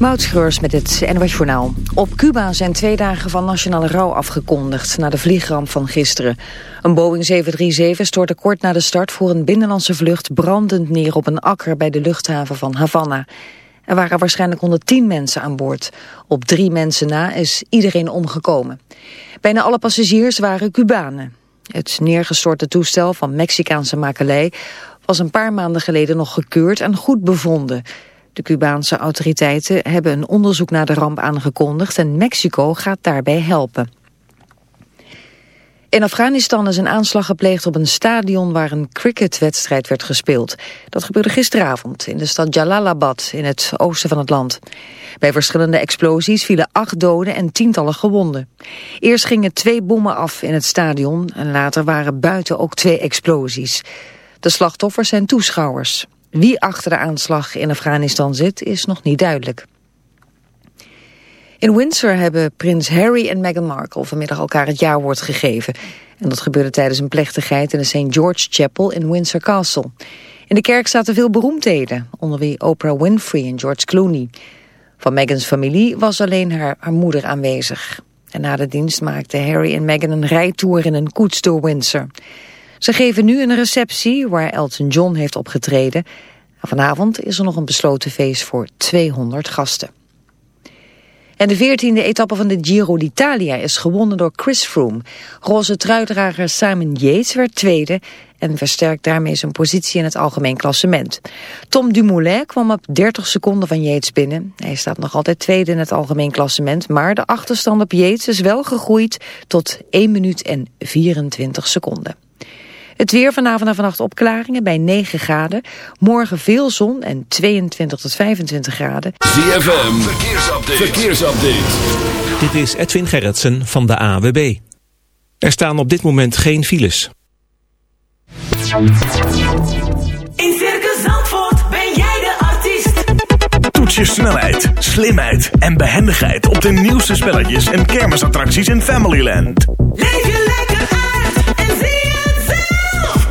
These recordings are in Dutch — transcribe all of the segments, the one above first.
Moutschreurs met het NWS Journaal. Op Cuba zijn twee dagen van nationale rouw afgekondigd... na de vliegramp van gisteren. Een Boeing 737 stortte kort na de start voor een binnenlandse vlucht... brandend neer op een akker bij de luchthaven van Havana. Er waren waarschijnlijk 110 mensen aan boord. Op drie mensen na is iedereen omgekomen. Bijna alle passagiers waren Cubanen. Het neergestorte toestel van Mexicaanse makelij... was een paar maanden geleden nog gekeurd en goed bevonden... De Cubaanse autoriteiten hebben een onderzoek naar de ramp aangekondigd en Mexico gaat daarbij helpen. In Afghanistan is een aanslag gepleegd op een stadion waar een cricketwedstrijd werd gespeeld. Dat gebeurde gisteravond in de stad Jalalabad in het oosten van het land. Bij verschillende explosies vielen acht doden en tientallen gewonden. Eerst gingen twee bommen af in het stadion en later waren buiten ook twee explosies. De slachtoffers zijn toeschouwers. Wie achter de aanslag in Afghanistan zit, is nog niet duidelijk. In Windsor hebben prins Harry en Meghan Markle vanmiddag elkaar het jaarwoord gegeven. En dat gebeurde tijdens een plechtigheid in de St. George Chapel in Windsor Castle. In de kerk zaten veel beroemdheden, onder wie Oprah Winfrey en George Clooney. Van Meghan's familie was alleen haar, haar moeder aanwezig. En na de dienst maakten Harry en Meghan een rijtour in een koets door Windsor. Ze geven nu een receptie waar Elton John heeft opgetreden. vanavond is er nog een besloten feest voor 200 gasten. En de veertiende etappe van de Giro d'Italia is gewonnen door Chris Froome. Roze truidrager Simon Yates werd tweede en versterkt daarmee zijn positie in het algemeen klassement. Tom Dumoulin kwam op 30 seconden van Yates binnen. Hij staat nog altijd tweede in het algemeen klassement, maar de achterstand op Yates is wel gegroeid tot 1 minuut en 24 seconden. Het weer vanavond en vannacht opklaringen bij 9 graden. Morgen veel zon en 22 tot 25 graden. ZFM, verkeersupdate. verkeersupdate. Dit is Edwin Gerritsen van de AWB. Er staan op dit moment geen files. In Circus Zandvoort ben jij de artiest. Toets je snelheid, slimheid en behendigheid op de nieuwste spelletjes en kermisattracties in Familyland. Leef je lekker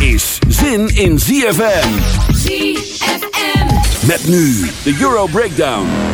is zin in ZFM. ZFM. Met nu de Euro Breakdown.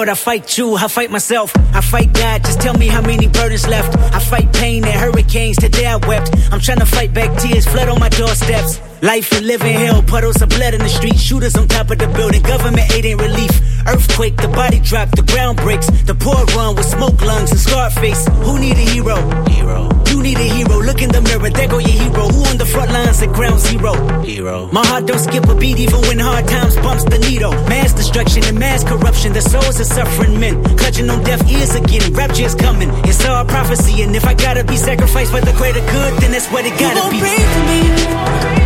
World, I fight you, I fight myself, I fight God. Just tell me how many burdens left. I fight pain and hurricanes, today I wept. I'm trying to fight back tears, flood on my doorsteps. Life and living hell, puddles of blood in the street, shooters on top of the building, government aid ain't relief. Earthquake, the body drop, the ground breaks, the poor run with smoke lungs and scar face. Who need a hero? Hero. You need a hero. Look in the mirror, there go your hero. Who on the front lines at ground zero? Hero. My heart don't skip a beat even when hard times bumps the needle. Mass destruction and mass corruption, the souls of suffering men. Clutching on deaf ears again, rapture is coming. It's all prophecy, and if I gotta be sacrificed for the greater good, then that's what it gotta you be. Pray for me.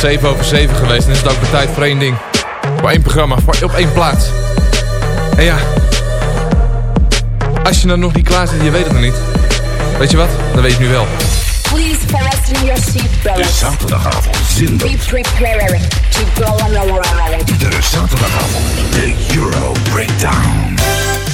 7 over 7 geweest en is het ook de tijd voor één ding. Voor één programma, voor, op één plaats. En ja, als je nou nog niet klaar zit, je weet het nog niet. Weet je wat? Dan weet je het nu wel. Please fasten your seatbelts. De zaterdagavond. Be prepared to go on a De zaterdagavond. De Euro Breakdown.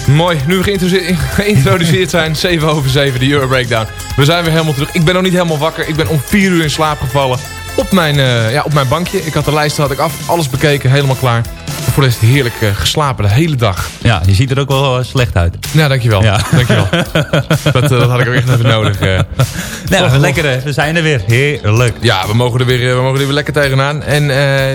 Mooi, nu we geïntroduceerd, geïntroduceerd zijn, 7 over 7, de Euro Breakdown. We zijn weer helemaal terug. Ik ben nog niet helemaal wakker. Ik ben om 4 uur in slaap gevallen. Op mijn, eh, ja, op mijn bankje. Ik had de lijst had ik af, alles bekeken, helemaal klaar. En voor de rest heerlijk eh, geslapen de hele dag. Ja, je ziet er ook wel eh, slecht uit. Ja, dankjewel. Ja. dankjewel. dat, dat had ik ook echt even nodig. eh. Nou, lekker hè. We zijn er weer. Heerlijk. Ja, we mogen er weer, we mogen er weer lekker tegenaan. En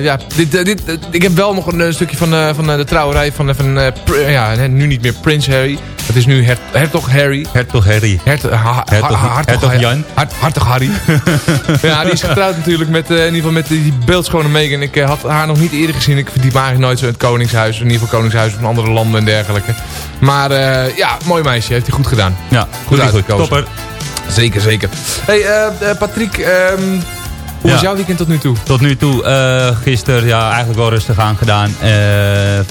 ja, dit, dit, ik heb wel nog een stukje van, van de trouwerij van, van ja, nu niet meer Prins Harry. Het is nu her, Hertog Harry. Hertog Harry. Hert, ha, ha- Hertog- ha- Hertog Jan. Hart, hartog Harry. ja, die is getrouwd natuurlijk met, eh, in ieder geval met die beeldschone Meghan. Ik eh, had haar nog niet eerder gezien. Ik verdiep eigenlijk nooit zo in het Koningshuis. In ieder geval Koningshuis van andere landen en dergelijke. Maar eh, ja, mooi meisje. Heeft hij goed gedaan. Ja, Goed hij uitgekozen. Topper. Zeker, zeker. Hey, Patrick, ehm, hoe Ja. was jouw weekend tot nu toe? Tot nu toe, eh gisteren, ja, eigenlijk wel rustig aan gedaan. Eh,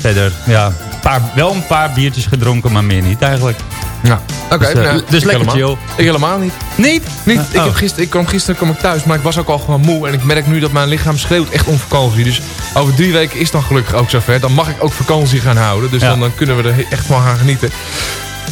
verder, ja, een paar, wel een paar biertjes gedronken, maar meer niet eigenlijk. Ja, oké. Dus, eh, nou, dus lekker helemaal. chill. Ik helemaal niet. Niet? Niet. Oh. Ik, heb gisteren, ik kwam gisteren kwam ik thuis, maar ik was ook al gewoon moe. En ik merk nu dat mijn lichaam schreeuwt echt om vakantie. Dus over drie weken is dan gelukkig ook zover. Dan mag ik ook vakantie gaan houden. Dus Ja. dan, dan kunnen we er echt van gaan genieten.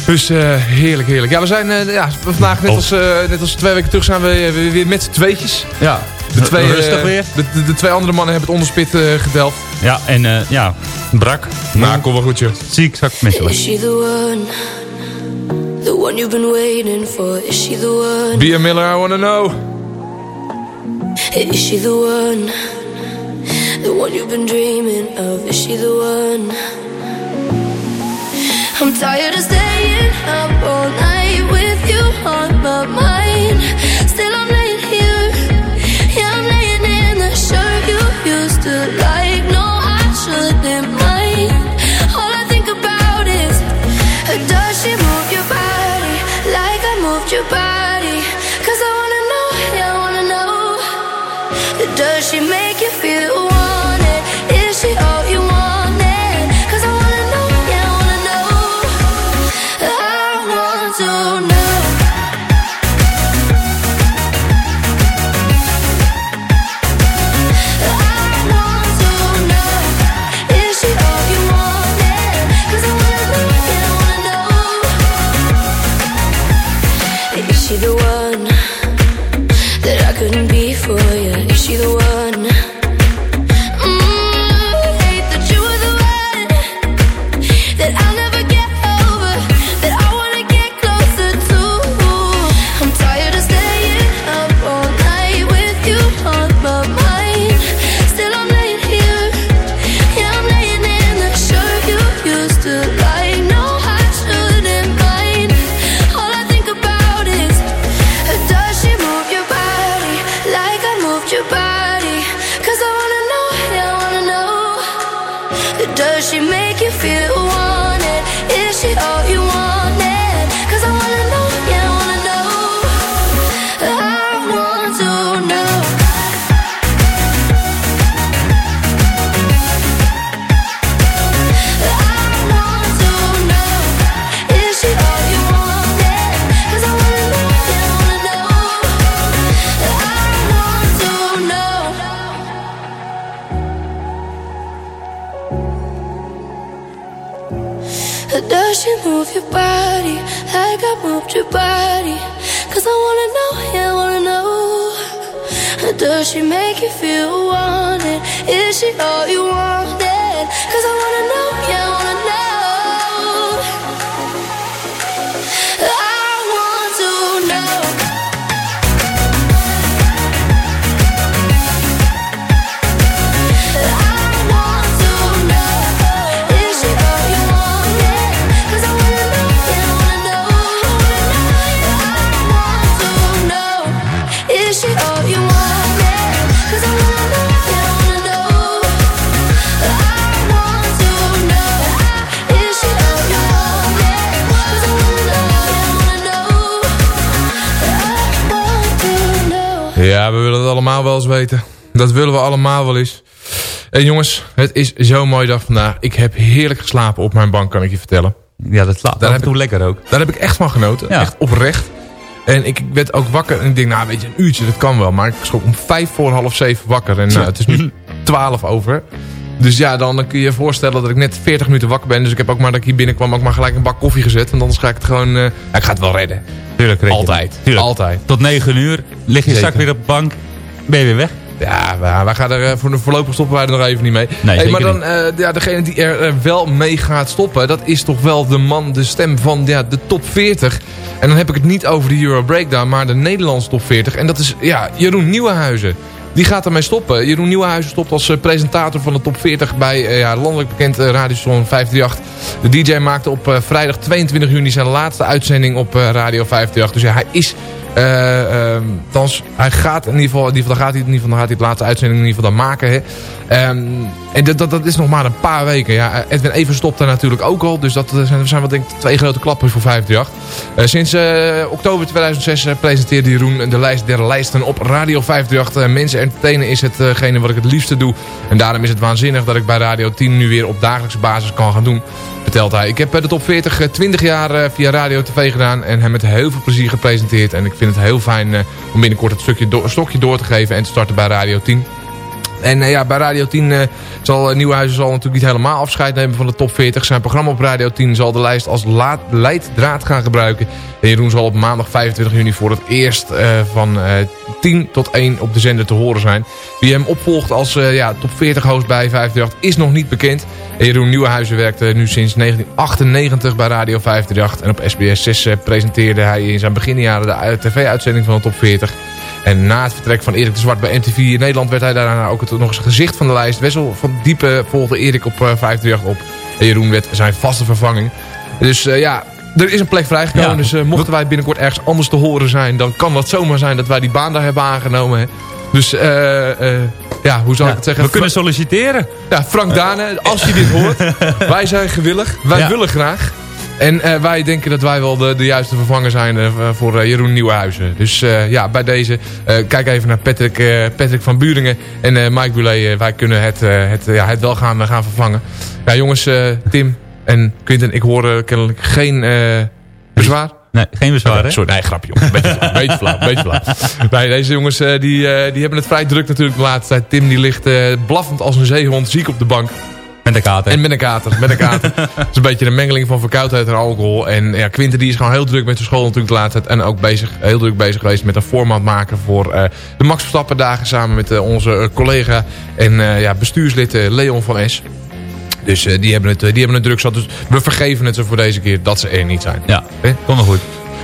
Dus eh, heerlijk, heerlijk. Ja, we zijn eh, ja, vandaag, net Of- als, eh, net als twee weken terug, zijn we weer, weer met z'n tweetjes. Ja, De twee, rustig weer. De, de, de twee andere mannen hebben het onderspit eh gedelft. Ja, en eh, ja, brak. Maar kom wel goed, joh. Ziek, zak misselijk. Is she the one? The one you've been waiting for? Is she the one? Bia Miller, I wanna know. Is she the one? The one you've been dreaming of? Is she the one? I'm tired of staying up all night with you on my mind. Still, I'm laying here. Yeah, I'm laying in the shirt you used to like. No, I shouldn't mind. All I think about is does she move your body like I moved your body? Cause I wanna know, yeah, I wanna know. Does she make wanna know, yeah, I wanna know. Does she make you feel wanted? Is she all you wanted? Cause I wanna know, Ja, we willen het allemaal wel eens weten. Dat willen we allemaal wel eens. En jongens, het is zo'n mooie dag vandaag. Ik heb heerlijk geslapen op mijn bank, kan ik je vertellen. Ja, dat slaat af en toe lekker ook. Daar heb ik echt van genoten. Echt oprecht. En ik werd ook wakker en ik denk, nou weet je, een uurtje, dat kan wel. Maar ik schrok om vijf voor half zeven wakker. En nou, het is nu twaalf over. Dus ja, dan kun je je voorstellen dat ik net 40 minuten wakker ben. Dus ik heb ook maar dat ik hier binnenkwam ook maar gelijk een bak koffie gezet. Want anders ga ik het gewoon... eh, ja, ik ga het wel redden. Tuurlijk, red je Altijd. Tuurlijk. Altijd. Tot 9 uur lig je Zeker. zak weer op de bank. Ben je weer weg. Ja, wij, wij gaan er eh, voor de voorlopig stoppen wij er nog even niet mee. Nee, hey, maar dan, eh, ja, degene die er wel mee gaat stoppen, dat is toch wel de man, de stem van ja, de top 40. En dan heb ik het niet over de Euro Breakdown, maar de Nederlandse top 40. En dat is ja, Jeroen Nieuwenhuizen. Die gaat ermee stoppen. Jeroen Nieuwenhuizen stopt als eh, presentator van de top 40 bij eh, ja, landelijk bekend uh, radiostation 538. De DJ maakte op eh, vrijdag 22 juni zijn laatste uitzending op eh, Radio 538. Dus ja, hij is... eh, thans, hij gaat in ieder geval, in ieder geval, dan gaat hij, in ieder geval, dan gaat hij het laatste uitzending in ieder geval dan maken. Hè. Ehm, en dat, dat, is nog maar een paar weken. Ja, Edwin Even stopt daar natuurlijk ook al. Dus dat zijn, zijn wel denk twee grote klappen voor 538. Eh, sinds eh, oktober 2006 eh, presenteerde Jeroen de lijst der lijsten op Radio 538. Eh, mensen entertainen is hetgene wat ik het liefste doe. En daarom is het waanzinnig dat ik bij Radio 10 nu weer op dagelijkse basis kan gaan doen. Vertelt hij. Ik heb eh, de top 40 eh, 20 jaar eh, via Radio TV gedaan. En hem met heel veel plezier gepresenteerd. En ik vind het heel fijn eh, om binnenkort het stokje door te geven. En te starten bij Radio 10. En eh, ja, bij Radio 10 eh, zal uh, Nieuwhuizen zal natuurlijk niet helemaal afscheid nemen van de top 40. Zijn programma op Radio 10 zal de lijst als leiddraad gaan gebruiken. En Jeroen zal op maandag 25 juni voor het eerst van uh, 10 tot 1 op de zender te horen zijn. Wie hem opvolgt als ja, top 40 host bij 538 is nog niet bekend. En Jeroen Nieuwenhuizen werkte nu sinds 1998 bij Radio 538. En op SBS 6 uh, presenteerde hij in zijn beginjaren de tv-uitzending van de top 40. En na het vertrek van Erik de Zwart bij MTV in Nederland werd hij daarna ook het, nog eens gezicht van de lijst. Wessel van Diepe volgde Erik op uh, 538 op. En Jeroen werd zijn vaste vervanging. Dus uh, ja, er is een plek vrijgekomen. Ja. Dus uh, mochten wij binnenkort ergens anders te horen zijn... dan kan dat zomaar zijn dat wij die baan daar hebben aangenomen. Hè. Dus uh, ja, hoe zal ja, ik het zeggen? We kunnen solliciteren. Ja, Frank Dane, als je dit hoort. wij zijn gewillig. Wij ja. willen graag. En uh, wij denken dat wij wel de, de juiste vervanger zijn uh, voor uh, Jeroen Nieuwenhuizen. Dus ja, bij deze, kijk even naar Patrick, Patrick van Buringen en Mike Boulet. wij kunnen het, het, ja, het wel gaan, gaan vervangen. Ja, jongens, Tim en Quinten, ik hoor kennelijk geen bezwaar. Nee, geen bezwaar, oh, Sorry, nee, grapje, jongen. Beetje flauw, beetje flauw, beetje flauw. Nee, deze jongens, uh, die, uh, die hebben het vrij druk natuurlijk de laatste tijd. Tim, die ligt uh, blaffend als een zeehond, ziek op de bank. Met een kater. En met een kater. Met een kater. Het is een beetje een mengeling van verkoudheid en alcohol. En ja, Quinten die is gewoon heel druk met zijn school natuurlijk de laatste tijd. En ook bezig, heel druk bezig geweest met een format maken voor eh, de Max Verstappen dagen. Samen met eh, onze eh, collega en ja, bestuurslid Leon van S. Dus die, hebben het, die hebben het druk zat. Dus we vergeven het ze voor deze keer dat ze er niet zijn. Ja, kom maar goed.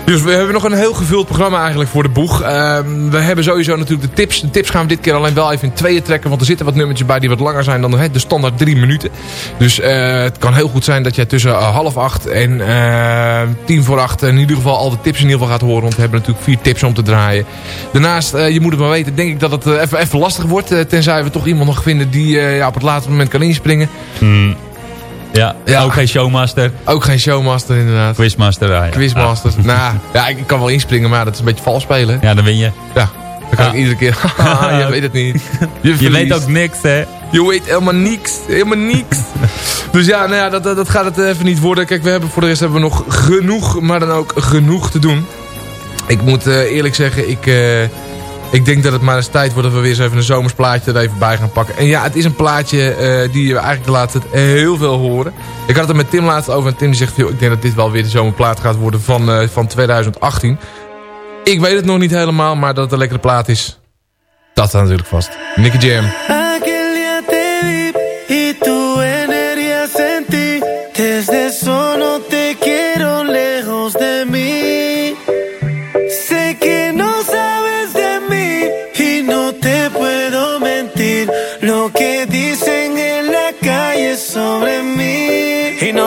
Dus we hebben nog een heel gevuld programma eigenlijk voor de boeg. Ehm, we hebben sowieso natuurlijk de tips. De tips gaan we dit keer alleen wel even in tweeën trekken. Want er zitten wat nummertjes bij die wat langer zijn dan de standaard drie minuten. Dus eh, het kan heel goed zijn dat jij tussen eh, half acht en eh, tien voor acht... in ieder geval al de tips in ieder geval gaat horen. Want we hebben natuurlijk vier tips om te draaien. Daarnaast, je moet het maar weten, denk ik dat het even, even lastig wordt. tenzij we toch iemand nog vinden die ja, op het laatste moment kan inspringen. Hmm. Ja, Ja. ook geen showmaster. Ook geen showmaster inderdaad. Quizmaster. ah, ja. Quizmaster. nou, ja, ik kan wel inspringen, maar dat is een beetje vals spelen. Ja, dan win je. Ja, dan kan ik iedere keer... Je weet het niet. Je, Je weet ook niks, hè? Je weet helemaal niks. Helemaal niks. dus ja, nou ja, dat, dat dat gaat het even niet worden. Kijk, we hebben, voor de rest hebben we nog genoeg, maar dan ook genoeg te doen. Ik moet eh, eerlijk zeggen, ik, eh, ik denk dat het maar eens tijd wordt dat we weer eens even een zomersplaatje er even bij gaan pakken. En ja, het is een plaatje eh, die we eigenlijk de laatste heel veel horen. Ik had het met Tim laatst over en Tim zegt, ik denk dat dit wel weer de zomerplaat gaat worden van, eh, van 2018. Ik weet het nog niet helemaal, maar dat het een lekkere plaat is, dat staat natuurlijk vast. Nicky Jam.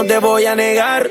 Te voy a negar.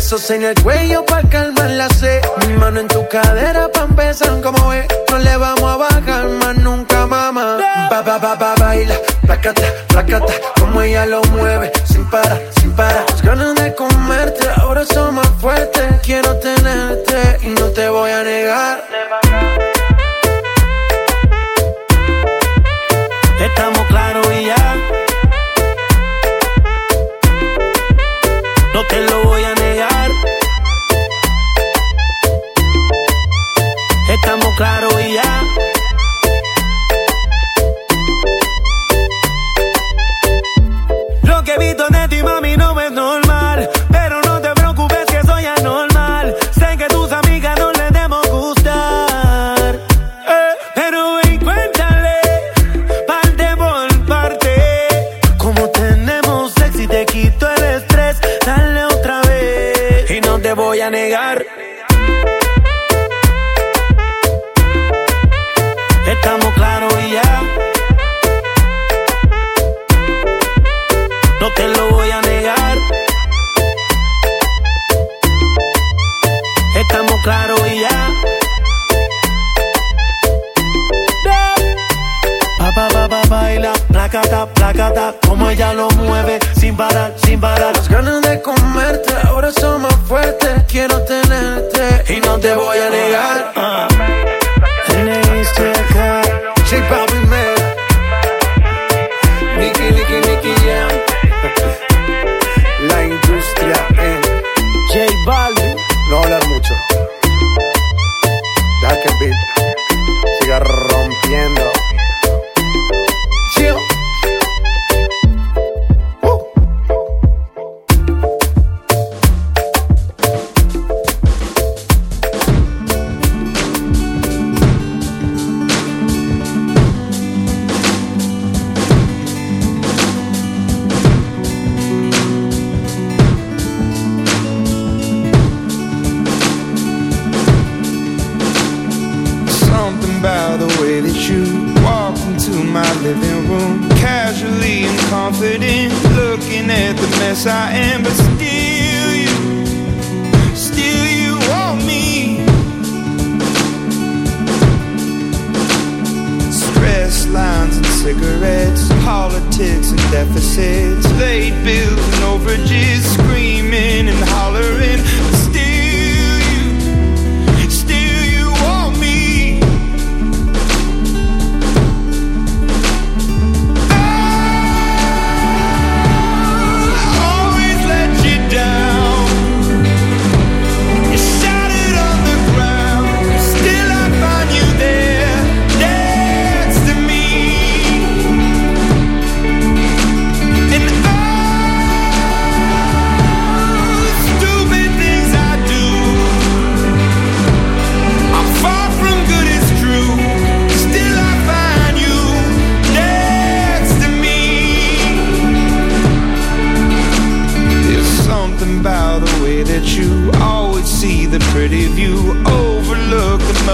Besos en el cuello para calmar la sed. Mi mano en tu cadera pa' empezar como ve. No le vamos a bajar más nunca, mamá. Ba, ba, ba, ba, baila. Placata, placata. Como ella lo mueve. Sin parar, sin parar. Las ganas de comerte. Ahora son más fuertes. Quiero tenerte y no te voy a negar. Estamos claros y ya. No te lo voy a negar. Estamos claros y ya. Lo que he visto de ti, mami, no es normal.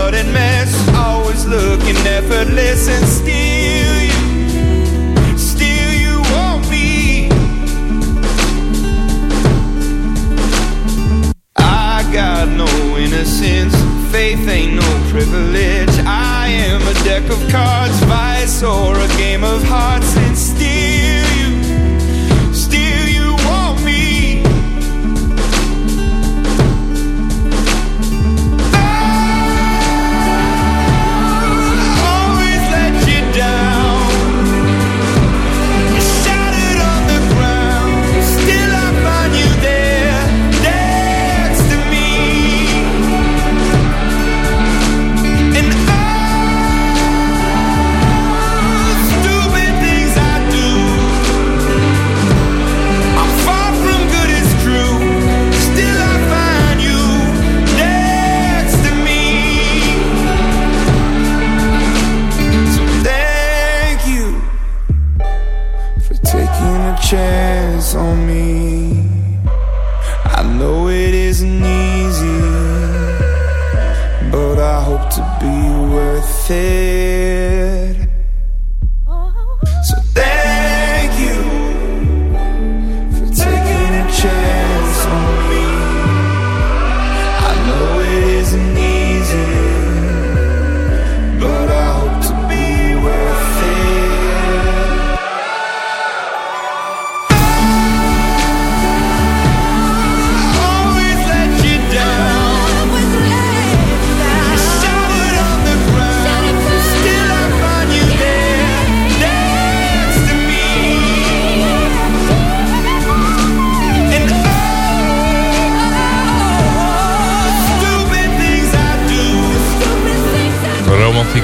cluttered mess, always looking effortless and still.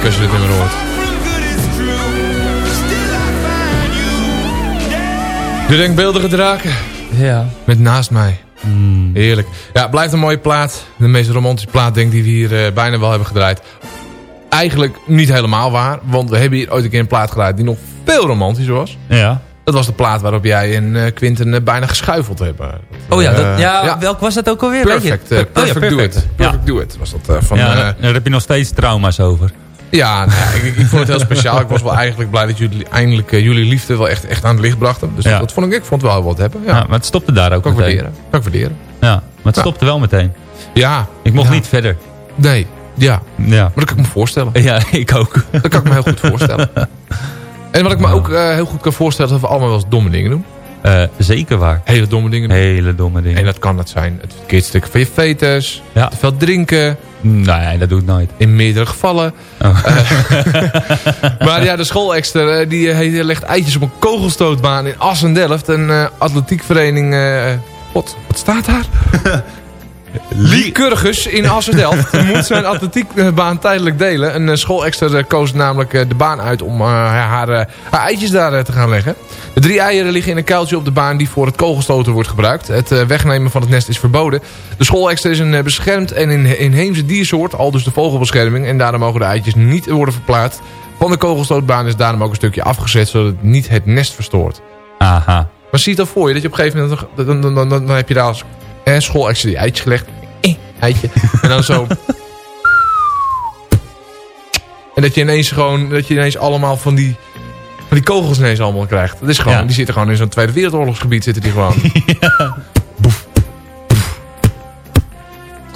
Als je dit nummer hoort. De denkbeeldige draken. Ja. Met naast mij. Heerlijk. Ja, blijft een mooie plaat. De meest romantische plaat denk ik die we hier eh, bijna wel hebben gedraaid. Eigenlijk niet helemaal waar. Want we hebben hier ooit een keer een plaat gedraaid die nog veel romantischer was. Ja. Dat was de plaat waarop jij en eh, Quinten eh, bijna geschuifeld hebben. Oh ja, dat, ja, welk was dat ook alweer? Perfect, eh, Oh ja, perfect, do it. Perfect do it was dat van... ja, daar- daar heb je nog steeds trauma's over. Ja, nou ik, ik vond het heel speciaal. Ik was wel eigenlijk blij dat jullie eindelijk eh, jullie liefde wel echt, echt aan het licht brachten. Dus Ja. dat vond ik, ik vond het wel wat hebben. Ja, Ja, maar het stopte daar ook kan ik meteen. waarderen. Kan ik waarderen. Ja, maar het stopte wel meteen. Ja. Ik mocht niet verder. Nee, ja. Ja. Maar dat kan ik me voorstellen. Ja, ik ook. Dat kan ik me heel goed voorstellen. En wat ik me ook eh, heel goed kan voorstellen... is dat we allemaal wel eens domme dingen doen. Eh, zeker waar. Hele domme dingen doen. Hele domme dingen. En dat kan het zijn het verkeerd stikken van je fetus. Ja. Te veel drinken. Nee, dat doe ik nooit. In meerdere gevallen. Oh. Eh, maar ja, de schoolexter eh, die eh, hij legt eitjes op een kogelstootbaan in Assen-Delft. Een eh, atletiekvereniging... eh, wat, wat staat daar? Lycurgus in Assen-Delft moet zijn atletiekbaan tijdelijk delen. Een eh, schoolexter eh, koos namelijk eh, de baan uit om haar, haar eitjes daar te gaan leggen. De drie eieren liggen in een kuiltje op de baan die voor het kogelstoten wordt gebruikt. Het wegnemen van het nest is verboden. De schoolexter is een beschermd en in- inheemse diersoort, al dus de vogelbescherming. En daarom mogen de eitjes niet worden verplaatst. Van de kogelstootbaan is daarom ook een stukje afgezet, zodat het niet het nest verstoort. Aha. Maar zie je het dan voor je, dat je op een gegeven moment... Dan, dan, dan, dan, dan heb je daar als eh, schoolexter die eitjes gelegd. Eh, eitje. En dan zo... En dat je ineens gewoon, dat je ineens allemaal van die, van die kogels ineens allemaal krijgt. Dat is gewoon, Ja. die zitten gewoon in zo'n Tweede Wereldoorlogsgebied zitten die gewoon.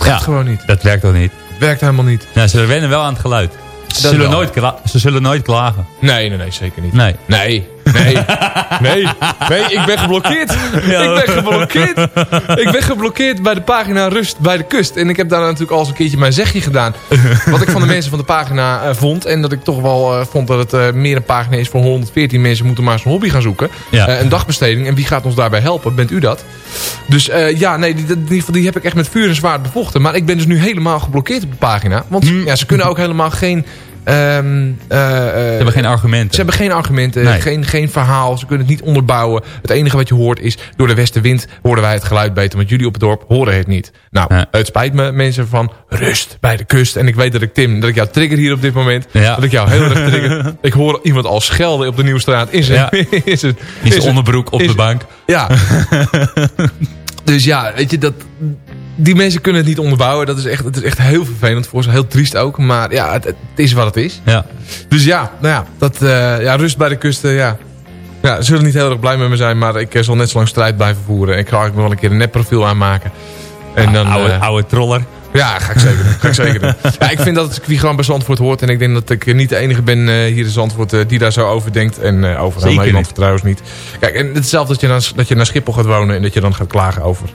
Ja, gewoon niet. dat werkt toch niet? Werkt helemaal niet. Ja, ze wennen wel aan het geluid. Ze, Dat zullen nooit, ze zullen nooit klagen. Nee, nee, nee, zeker niet. Nee. Nee, nee, nee, nee, ik ben geblokkeerd. Ik ben geblokkeerd. Ik ben geblokkeerd bij de pagina Rust bij de Kust. En ik heb daar natuurlijk al eens een keertje mijn zegje gedaan. Wat ik van de mensen van de pagina eh, vond. En dat ik toch wel eh, vond dat het eh, meer een pagina is voor 114 mensen. Moeten maar eens een hobby gaan zoeken. Ja. Een dagbesteding. En wie gaat ons daarbij helpen? Bent u dat? Dus ja, nee, die, die, die heb ik echt met vuur en zwaard bevochten. Maar ik ben dus nu helemaal geblokkeerd op de pagina. Want ja, ze kunnen ook helemaal geen... ehm, eh, Ze hebben geen argumenten. ze hebben geen argumenten, Nee. geen, geen verhaal. Ze kunnen het niet onderbouwen. Het enige wat je hoort is... door de westenwind hoorden wij het geluid beter... want jullie op het dorp horen het niet. Nou, Ja. het spijt me mensen van rust bij de kust. En ik weet dat ik Tim, dat ik jou trigger hier op dit moment. Ja. Dat ik jou heel erg trigger. ik hoor iemand al schelden op de Nieuwstraat. Zijn, Ja. in zijn, In zijn onderbroek op de bank. Ja. dus ja, weet je, dat... die mensen kunnen het niet onderbouwen. Dat is echt, het is echt heel vervelend voor ze. Heel triest ook. Maar ja, het, het is wat het is. Ja. Dus ja, nou ja, dat, eh, ja rust bij de kusten, ja. Ja, ze zullen niet heel erg blij met me zijn, maar ik eh, zal net zo lang strijd blijven voeren. Ik ga eigenlijk nog wel een keer een nepprofiel aanmaken. En dan, oude, eh, oude troller. Ja, ga ik zeker doen. Ga ik zeker doen. Ja, ik vind dat het circuit gewoon bij Zandvoort hoort. En ik denk dat ik niet de enige ben eh, hier in Zandvoort eh, die daar zo over denkt. En uh, over Zeker Nederland niet. trouwens niet. Kijk, en hetzelfde dat je, naar, dat je naar Schiphol gaat wonen en dat je dan gaat klagen over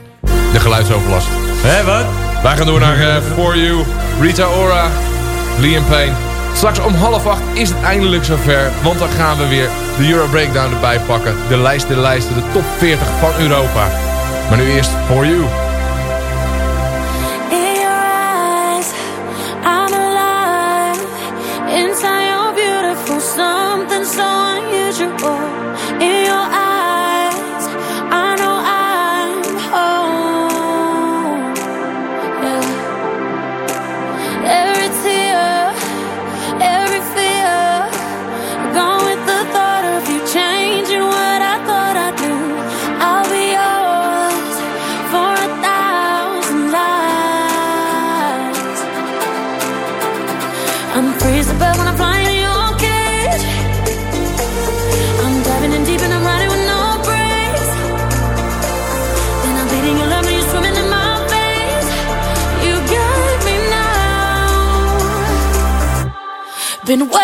de geluidsoverlast. Hé, wat? Wij gaan door naar For You, Rita Ora, Liam Payne. Straks om half acht is het eindelijk zover. Want dan gaan we weer de Euro Breakdown erbij pakken. De lijst de lijsten, de top 40 van Europa. Maar nu eerst For You. Been waiting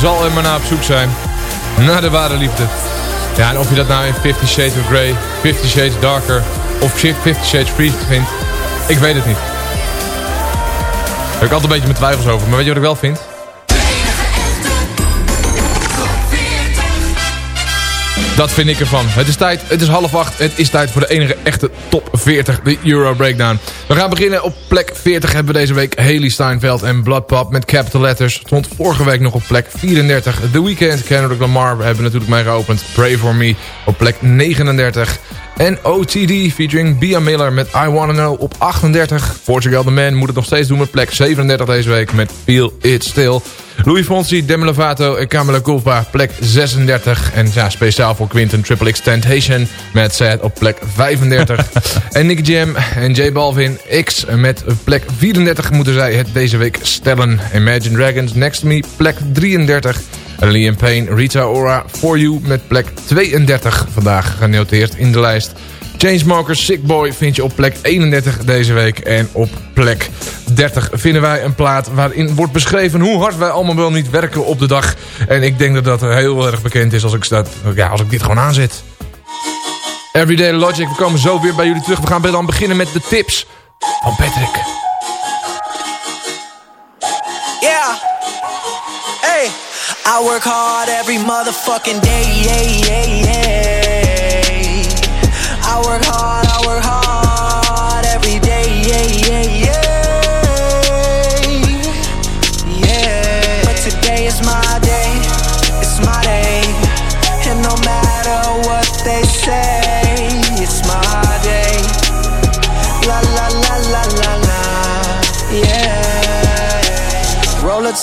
zal er maar naar op zoek zijn. Naar de ware liefde. Ja, en of je dat nou in Fifty Shades of Grey, Fifty Shades Darker of Fifty Shades Free vindt, ik weet het niet. Daar heb ik altijd een beetje mijn twijfels over. Maar weet je wat ik wel vind? Dat vind ik ervan. Het is tijd, het is half acht. Het is tijd voor de enige echte top 40, de Euro Breakdown. We gaan beginnen op plek 40 hebben we deze week Haley Steinfeld en Bloodpop met capital letters. Stond vorige week nog op plek 34. The Weeknd, Kendrick Lamar, we hebben natuurlijk mee geopend. Pray For Me op plek 39. En OTD featuring Bia Miller met I Wanna Know op 38. Portugal The Man moet het nog steeds doen met plek 37 deze week met Feel It Still. Louis Fonsi, Demi Lovato en Camila Culpa plek 36. En ja, speciaal voor Quinten Triple X Temptation met Sad op plek 35. en Nick Jam en J Balvin X met plek 34 moeten zij het deze week stellen. Imagine Dragons Next Me plek 33. En Liam Payne, Rita Ora, For You met plek 32 vandaag genoteerd in de lijst. Chainsmokers, Sick Boy vind je op plek 31 deze week. En op plek 30 vinden wij een plaat waarin wordt beschreven hoe hard wij allemaal wel niet werken op de dag. En ik denk dat dat heel erg bekend is als ik, dat, ja, als ik dit gewoon aanzet. Everyday Logic, we komen zo weer bij jullie terug. We gaan dan beginnen met de tips van Patrick. Hey, I work hard every motherfucking day. Yeah, yeah, yeah.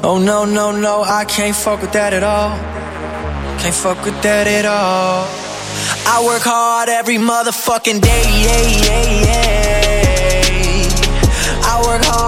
Oh no, no, no, I can't fuck with that at all. Can't fuck with that at all. I work hard every motherfucking day. Yeah, yeah, yeah. I work hard,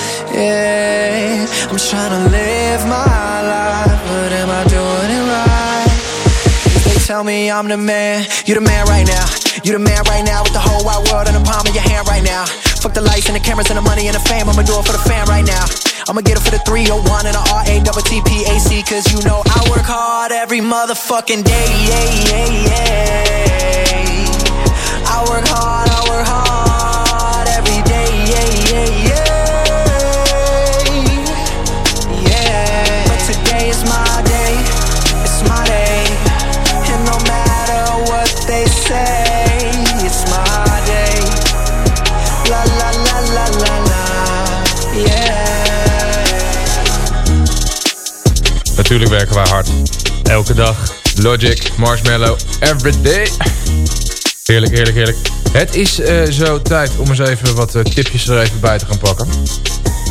Yeah, I'm tryna live my life, but am I doing it right? They tell me I'm the man, you the man right now. You the man right now with the whole wide world in the palm of your hand right now. Fuck the lights and the cameras and the money and the fame. I'ma do it for the fam right now. I'ma get it for the 301 and the R-A-T-T-P-A-C Cause you know I work hard every motherfucking day yeah, yeah, yeah. I work hard, I work werken wij hard. Elke dag. Logic, Marshmallow, everyday. Heerlijk, heerlijk, heerlijk. Het is eh, zo tijd om eens even wat eh, tipjes er even bij te gaan pakken.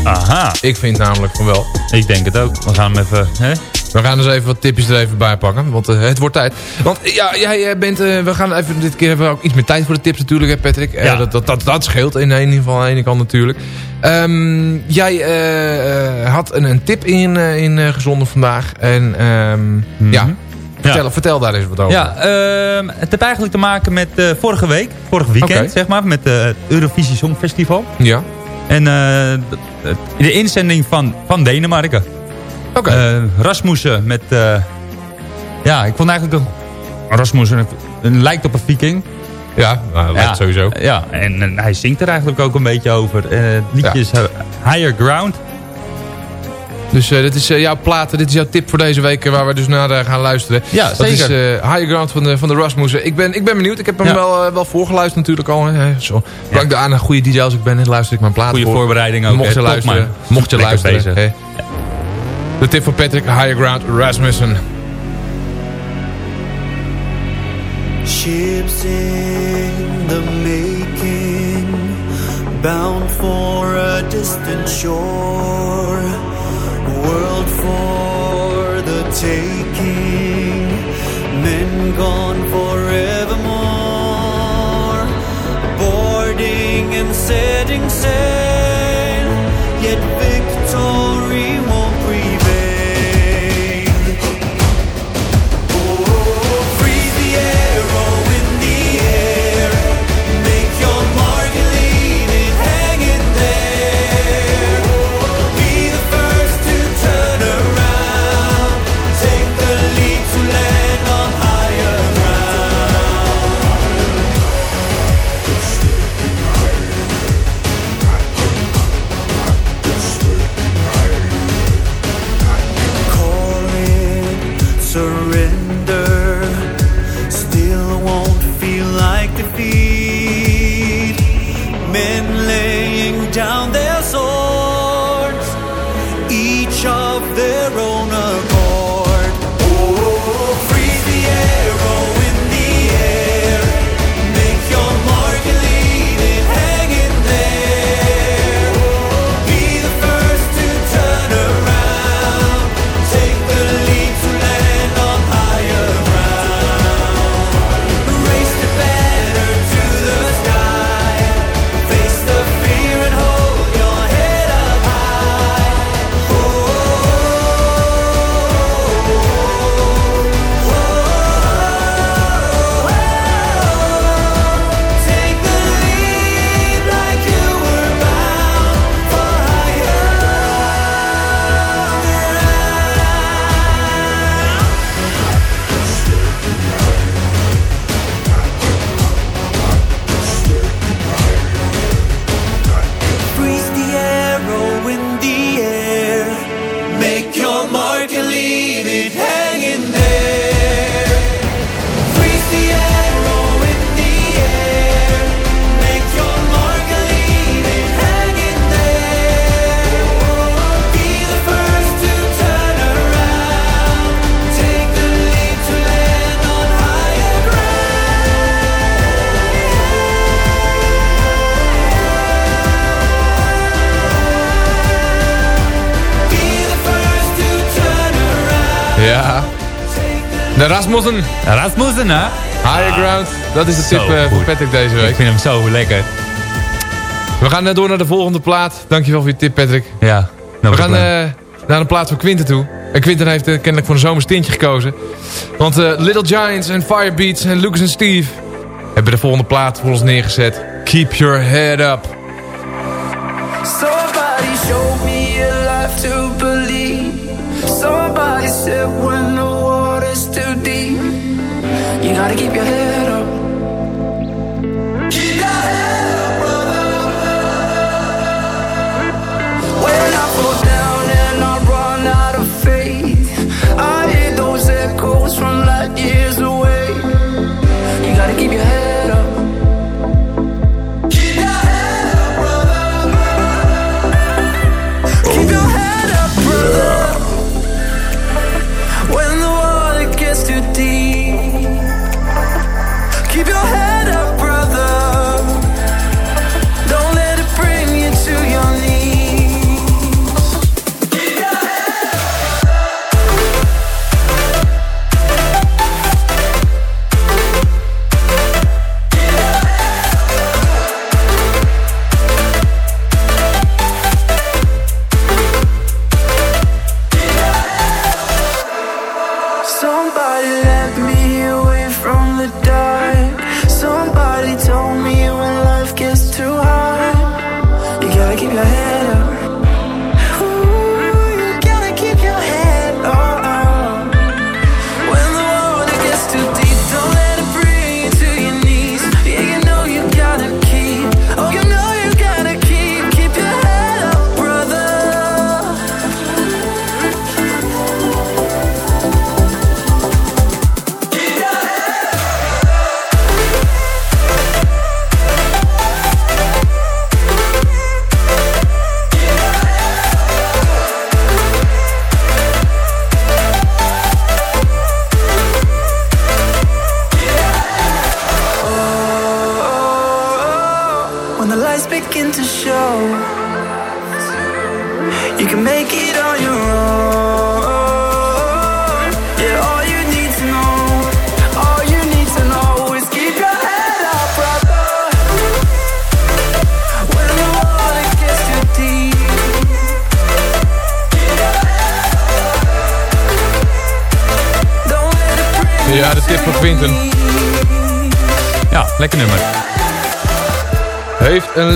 Aha. Ik vind namelijk van wel. Ik denk het ook. We gaan hem even... Hè? We gaan dus even wat tipjes er even bij pakken. Want eh, het wordt tijd. Want ja, jij bent... we gaan even... Dit keer hebben we ook iets meer tijd voor de tips natuurlijk, hè Patrick. Ja. dat, dat, dat, dat scheelt in ieder geval aan de ene kant natuurlijk. Ehm, jij had een, een tip in, in gezonden vandaag. En ehm, ja... Vertel, vertel daar eens wat over. Ja, ehm, het heeft eigenlijk te maken met vorige week. Vorig weekend, zeg maar. Met het Eurovisie Songfestival. Ja. En de inzending van, van Denemarken. Oké. Uh, Rasmussen met... uh, ja, ik vond eigenlijk... Een, Rasmussen een, een, lijkt op een viking. Ja, nou, lijkt ja, sowieso. Ja, en, en, hij zingt er eigenlijk ook een beetje over. het liedje ja. is Higher Ground. Dus uh, dit is uh, jouw platen, dit is jouw tip voor deze week waar we dus naar uh, gaan luisteren. Ja, dat zeker. is Higher Ground van de, van de Rasmussen. Ik ben, ik ben benieuwd, ik heb hem Ja. wel, wel voorgeluisterd natuurlijk al. Hè. Zo. Ja. ik aan een goede DJ als ik ben, luister ik mijn platen Goede voor. voorbereiding ook. Mocht hè. je Top, luisteren, man. mocht je Lekker luisteren. De tip voor Patrick Higher Ground Rasmussen. Ships in the making Bound for a distant shore World for the taking Rasmussen. Rasmussen, hè? Higher ah, Ground. Dat is de tip eh, voor Patrick deze week. Ik vind hem zo lekker. We gaan eh, door naar de volgende plaat. Dankjewel voor je tip, Patrick. Ja. Nou, We gaan eh, naar een plaat van Quinten toe. En Quinten heeft kennelijk voor een zomerstintje gekozen. Want Little Giants en Firebeats en Lucas en Steve... hebben de volgende plaat voor ons neergezet. Keep your head up. Somebody showed me a life to believe. Somebody said when Gotta keep your head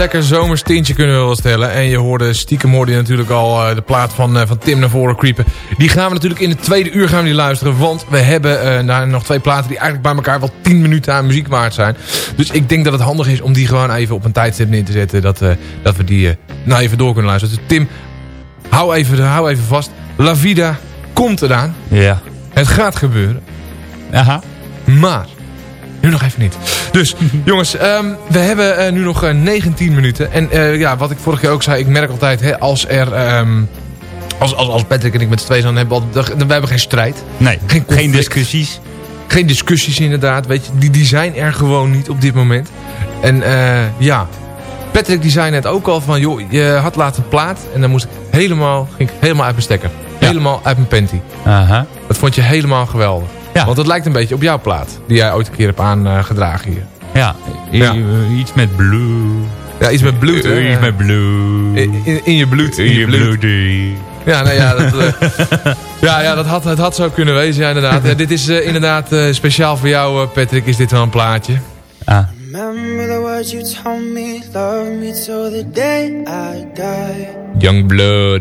lekker zomers tintje kunnen we wel stellen. En je hoorde stiekem hoorde je natuurlijk al eh, de plaat van, eh, van Tim naar voren creepen. Die gaan we natuurlijk in het tweede uur gaan we die luisteren. Want we hebben eh, nou, nog twee platen die eigenlijk bij elkaar wel 10 minuten aan muziek waard zijn. Dus ik denk dat het handig is om die gewoon even op een tijdstip neer te zetten. Dat, dat we die nou even door kunnen luisteren. Dus Tim, hou even, hou even vast. La Vida komt eraan. Ja. Het gaat gebeuren. Aha. Maar, nu nog even niet. Dus, jongens, ehm, we hebben eh, nu nog eh, 19 minuten. En eh, ja, wat ik vorige keer ook zei, ik merk altijd, hè, als er... ehm, als, als, als Patrick en ik met z'n tweeën zijn, hebben we, altijd, we hebben geen strijd. Nee, geen, geen discussies. Geen discussies inderdaad, weet je. Die, die zijn er gewoon niet op dit moment. En eh, ja, Patrick die zei net ook al van, joh, je had laatst een plaat. En dan moest ik helemaal, ging ik helemaal uit mijn stekker. Helemaal uit mijn panty. Aha. Dat vond je helemaal geweldig. Ja. Want het lijkt een beetje op jouw plaat. Die jij ooit een keer hebt aangedragen hier. Ja, Ja. i- iets met blue. Ja, iets met bloed. hè? Eh, Iets met blue. In, in, in je bloed. In je bloed. Ja, nou ja, dat, eh, ja, ja, dat had, het had zo kunnen wezen, ja, inderdaad. Ja, dit is eh, inderdaad eh, speciaal voor jou, eh, Patrick, is dit wel een plaatje. Ah. Remember the words you told me, love me till the day I die. Young Blood.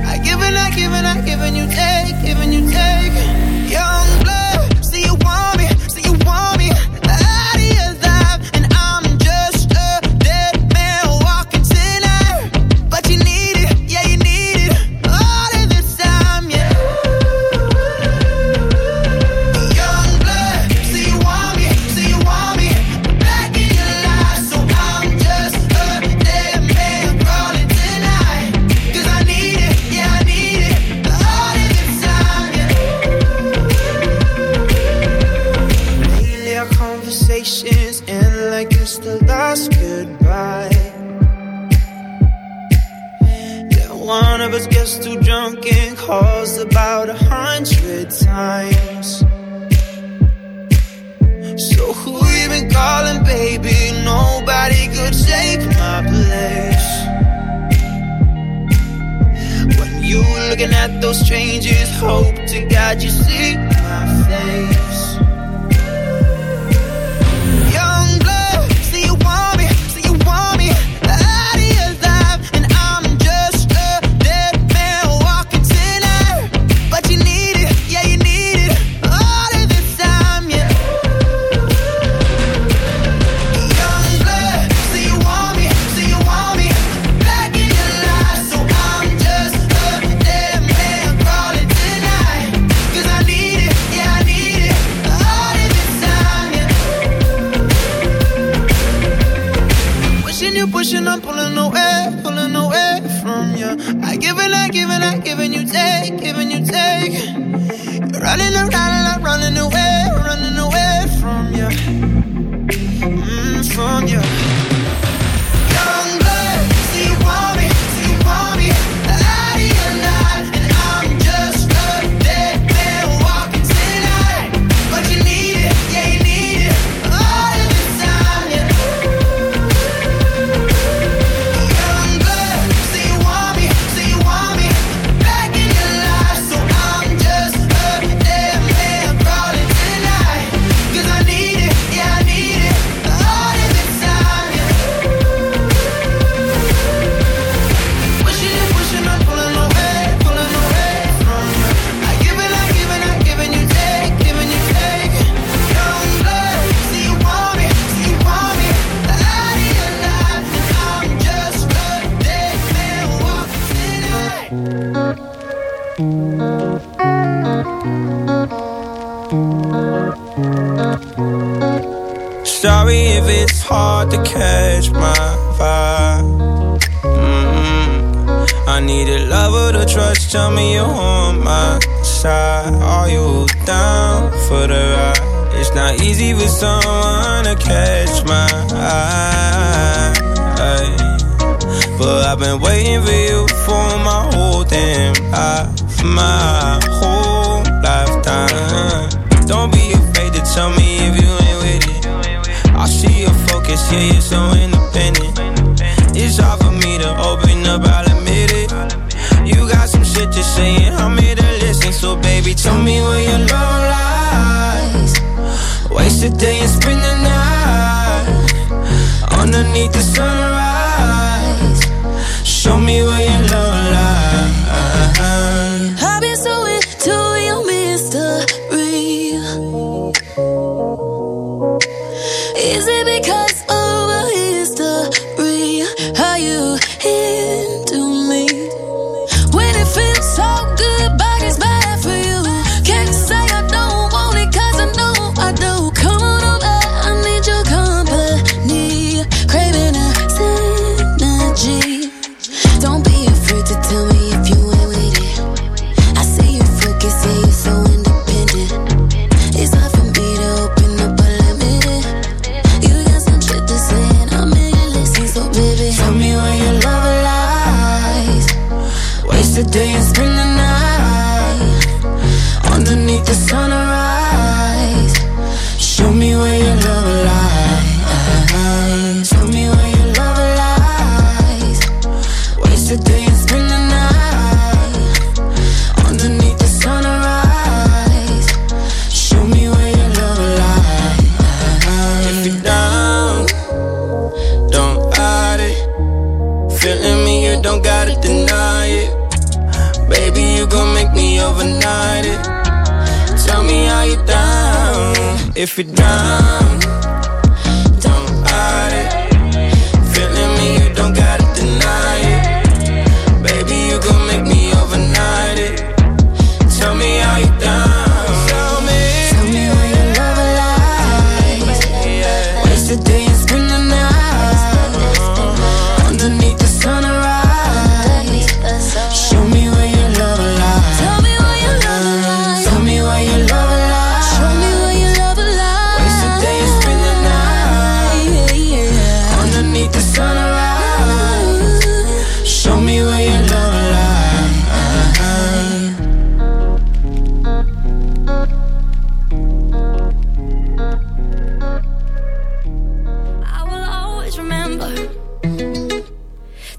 I give and I give and I give and you take, giving you take. Young blood,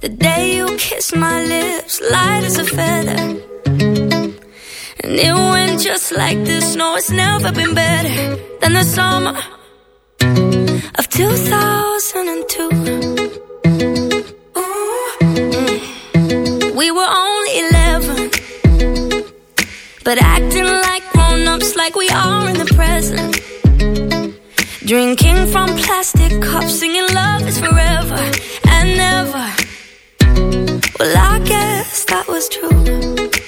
The day you kissed my lips, light as a feather. And it went just like this. No, it's never been better than the summer of 2002. We were only 11, but acting like grown ups, like we are in the present. Drinking from plastic cups, singing love is forever and never. Well, I guess that was true.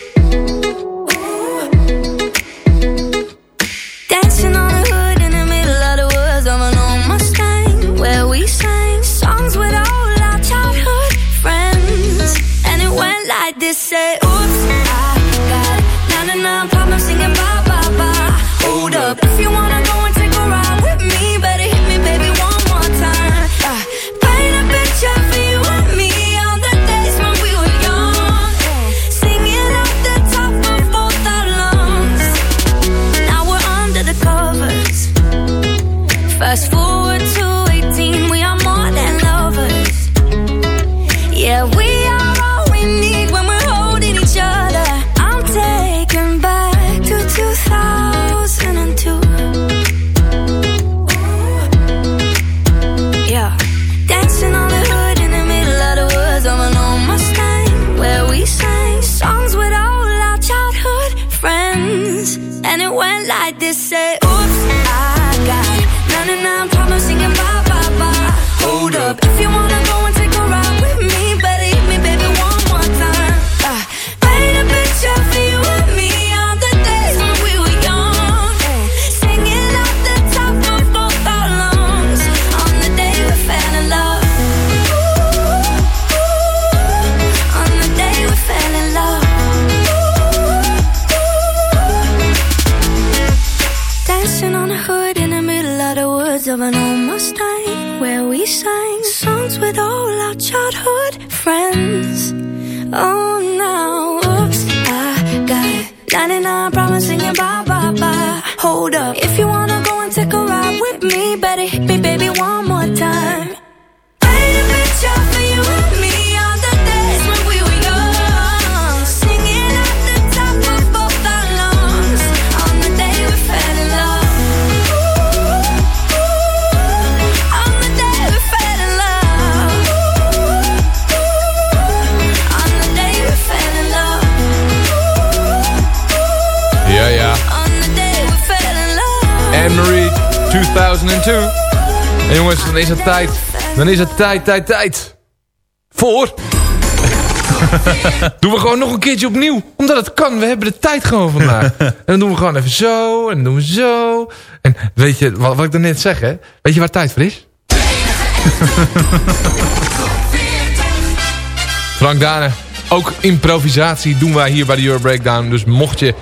En jongens, dan is het tijd. Dan is het tijd, tijd, tijd. Voor. doen we gewoon nog een keertje opnieuw. Omdat het kan. We hebben de tijd gewoon vandaag. en dan doen we gewoon even zo. En dan doen we zo. En weet je, wat, wat ik net zeg, hè? Weet je waar tijd voor is? Frank Dane. Ook improvisatie doen wij hier bij de Euro Breakdown. Dus mocht je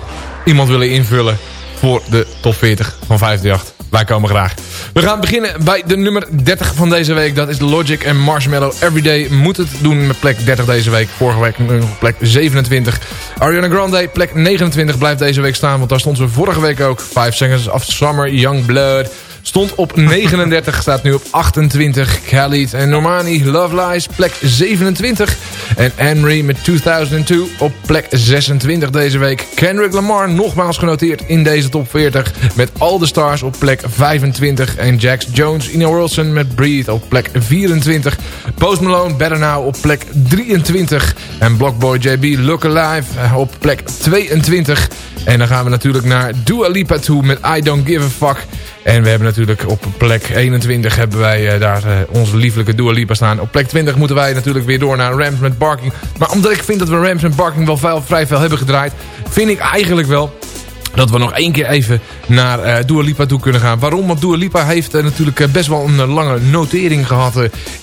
iemand willen invullen voor de top 40 van 538. Wij komen graag. We gaan beginnen bij de nummer 30 van deze week. Dat is Logic en Marshmallow Everyday. Moet het doen met plek 30 deze week. Vorige week plek 27. Ariana Grande, plek 29 blijft deze week staan. Want daar stond ze vorige week ook. 5 Seconds of Summer, Young Blood. Stond op 39, staat nu op 28. Khalid en Normani, Love Lies, plek 27. En Henry met 2002 op plek 26 deze week. Kendrick Lamar nogmaals genoteerd in deze top 40. Met All The Stars op plek 25. En Jax Jones, Ina Wilson met Breathe op plek 24. Post Malone, Better Now op plek 23. En Blockboy JB, Look Alive eh, op plek 22. En dan gaan we natuurlijk naar Dua Lipa toe met I Don't Give A Fuck. En we hebben natuurlijk op plek 21 hebben wij uh, daar uh, onze lieflijke Dua Lipa staan. Op plek 20 moeten wij natuurlijk weer door naar Rams met Barking. Maar omdat ik vind dat we Rams met Barking wel vrij veel hebben gedraaid... vind ik eigenlijk wel dat we nog één keer even naar uh, Dua Lipa toe kunnen gaan. Waarom? Want Dua Lipa heeft uh, natuurlijk uh, best wel een lange notering gehad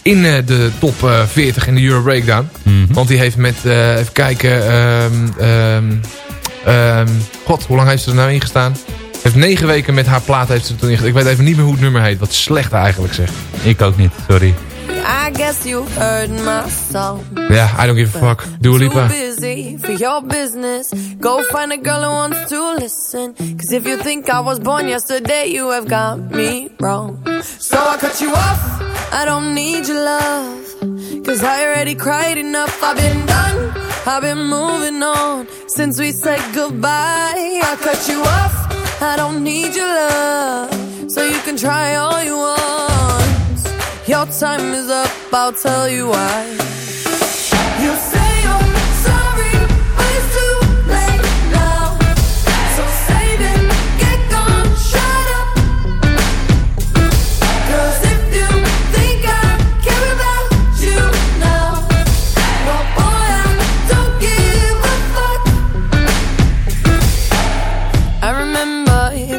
in de top 40 in de Euro Breakdown. Mm -hmm. Want die heeft met, even kijken, um, um, um, god, hoe lang heeft ze er nou in gestaan? Heeft negen weken met haar plaat heeft ze toen ingestaan. Ik weet even niet meer hoe het nummer heet. Wat slecht eigenlijk zeg. Ik ook niet, sorry. I guess you heard my song. Ja, yeah, I don't give a fuck. Dua Lipa. Too busy for your business. Go find a girl who wants to listen. Cause if you think I was born yesterday, you have got me wrong. So I cut you off. I don't need your love. Cause I already cried enough. I've been done. I've been moving on. Since we said goodbye, I cut you off. I don't need your love. So you can try all you want. Your time is up, I'll tell you why.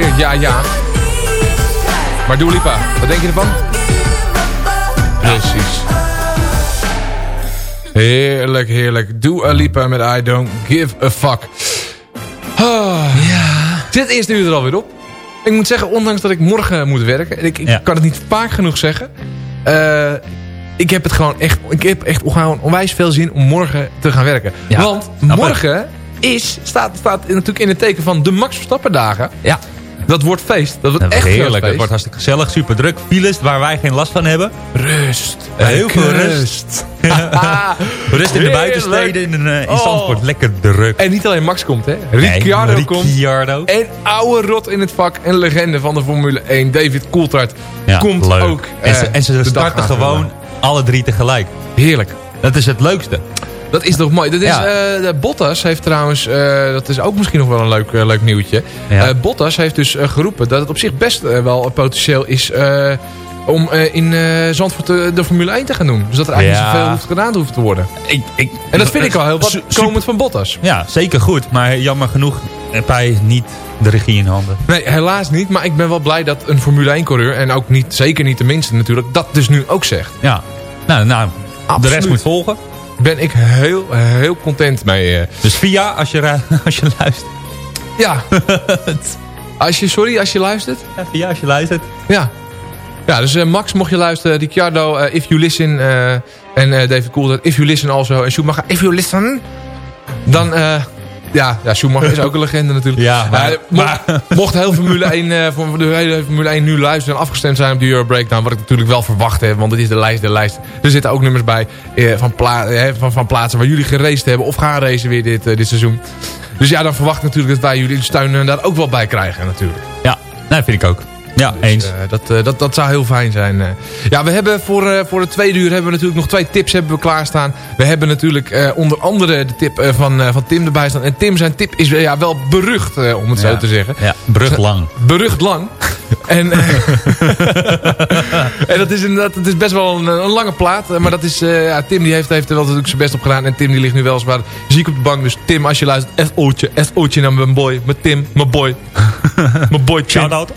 Weer? Ja, ja. Maar Dua Lipa, wat denk je ervan? Precies. Heerlijk, heerlijk. Dua Lipa met I Don't Give a Fuck. Ah. Zit het eerste uur er alweer op. Ik moet zeggen, ondanks dat ik morgen moet werken... en ik, ik kan het niet vaak genoeg zeggen... eh, ik heb het gewoon echt... Ik heb echt gewoon onwijs veel zin om morgen te gaan werken. Ja, Want ik. morgen is, staat, staat natuurlijk in het teken van de Max Verstappen dagen. Ja. Dat wordt feest. Dat wordt Dat echt wordt heerlijk. Het wordt hartstikke gezellig, super druk. Files waar wij geen last van hebben. Rust. Heel veel rust. rust in de buitensteden, in, eh, in Oh. Zandvoort. Lekker druk. En niet alleen Max komt, hè. Nee, Ricciardo komt. Ricciardo. En oude rot in het vak. En legende van de Formule 1. David Coulthard. Ja, komt leuk. ook. En ze, eh, en ze starten gewoon alle drie tegelijk. Heerlijk. Dat is het leukste. Dat is toch mooi. Dat is, Ja. eh, Bottas heeft trouwens, eh, dat is ook misschien nog wel een leuk, eh, leuk nieuwtje. Ja. Bottas heeft dus geroepen dat het op zich best wel potentieel is om in Zandvoort de, de Formule 1 te gaan doen. Dus dat er eigenlijk Ja. niet zoveel hoeft gedaan hoeft te worden. Ik, ik, En dat vind ik wel heel wat komend van Bottas. Ja, zeker goed. Maar jammer genoeg heb hij niet de regie in handen. Nee, helaas niet. Maar ik ben wel blij dat een Formule 1 coureur, en ook niet, zeker niet de minste natuurlijk, dat dus nu ook zegt. Ja. Nou, nou de rest moet volgen. Ben ik heel, heel content mee. eh. Dus via, als je, als je luistert. Ja. als je, sorry, als je luistert. Ja, via, als je luistert. Ja. Ja, dus eh, Max, mocht je luisteren, Ricciardo, eh, if you listen. en David Coulthard, if you listen also. En Schumacher, if you listen. Dan, ja, ja, Schumacher is ook een legende natuurlijk. Ja, maar- Eh, mocht, mocht heel Formule 1, eh, voor de hele Formule 1 nu luisteren en afgestemd zijn op de Euro Breakdown. Wat ik natuurlijk wel verwacht heb, want het is de lijst der lijst. Er zitten ook nummers bij eh, van, pla van, van plaatsen waar jullie geraced hebben of gaan racen weer dit, dit seizoen. Dus ja, dan verwacht ik natuurlijk dat wij jullie eh, daar ook wel bij krijgen natuurlijk. Ja, nou, vind ik ook. Ja, eens. Eh, dat, eh, dat, dat zou heel fijn zijn. eh. Ja, we hebben voor, voor het tweede uur hebben we natuurlijk nog twee tips hebben we klaarstaan. We hebben natuurlijk onder andere de tip van, van Tim erbij staan. En Tim zijn tip is ja, wel berucht, om het Ja. zo te zeggen. Ja, brug lang. Berucht lang. En, eh, en dat is inderdaad het is best wel een, een lange plaat. eh, Maar dat is, eh, ja, Tim die heeft, heeft er wel natuurlijk zijn best op gedaan. En Tim die ligt nu weliswaar ziek op de bank. Dus Tim, als je luistert, FO'tje, FO'tje naar mijn boy. Met Tim, mijn boy. mijn boy Tim. Shout-out.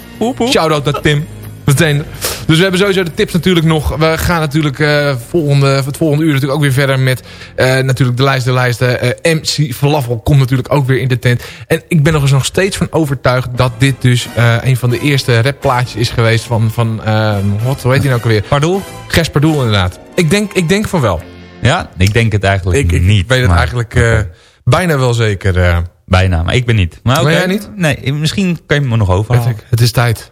Shout-out naar Tim. Meteen. Dus we hebben sowieso de tips natuurlijk nog. We gaan natuurlijk eh, volgende, het volgende uur natuurlijk ook weer verder met eh, natuurlijk de lijst de lijsten. Eh, MC Falafel komt natuurlijk ook weer in de tent. En ik ben er dus nog steeds van overtuigd dat dit dus een van de eerste rapplaatjes is geweest van, van eh, wat, hoe heet die nou ook alweer? Pardoel? Gers Pardoel inderdaad. Ik denk, ik denk van wel. Ja, ik denk het eigenlijk Ik, ik niet. weet het maar- eigenlijk bijna wel zeker. Bijna, maar ik ben niet. Maar, oké. jij niet? Nee, misschien kan je me nog overhalen. het is tijd.